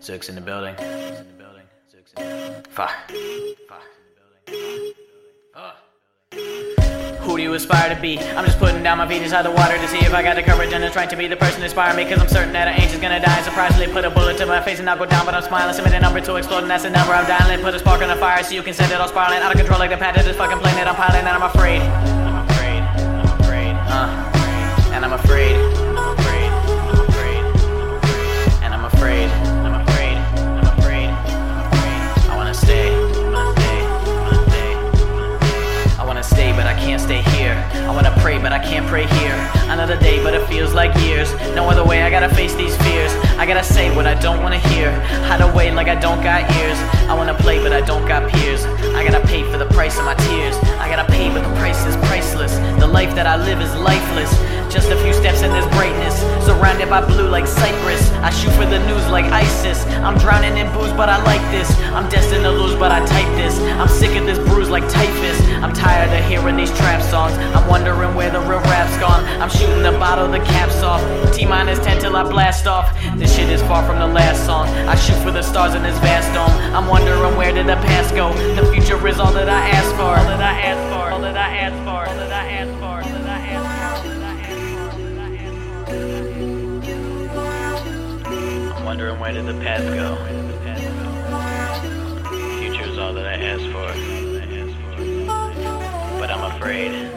Six in the building. Uh. Who do you aspire to be? I'm just putting down my feet inside the water to see if I got the courage and the strength to be the person to inspire me. Cause I'm certain that an angel's gonna die surprisingly put a bullet to my face and I'll go down. But I'm smiling, submit a number to explode, and that's the number I'm dialing. Put a spark on the fire so you can set it all spiraling out of control like the pad of this fucking plane that I'm piloting. And I'm afraid. I'm afraid. I'm afraid. Uh. And I'm afraid. Pray, but I can't pray here. Another day, but it feels like years. No other way, I gotta face these fears. I gotta say what I don't wanna hear. Hide away like I don't got ears. I wanna play, but I don't got peers. I gotta pay for the price of my tears. I gotta pay, but the price is priceless. The life that I live is lifeless. Just a few steps in this brightness. Surrounded by blue like Cyprus. I shoot for the news like ISIS. I'm drowning in booze, but I like this. I'm destined to lose, but I type this. I'm sick I'm shooting the bottle, the cap's off. T minus 10 till I blast off. This shit is far from the last song. I shoot for the stars in this vast dome. I'm wondering where did the past go? The future is all that I ask for. All that I ask for. All that I ask for. All that I ask for. All that I ask for. Wondering where did the past go? Future is all that I ask for. But I'm afraid.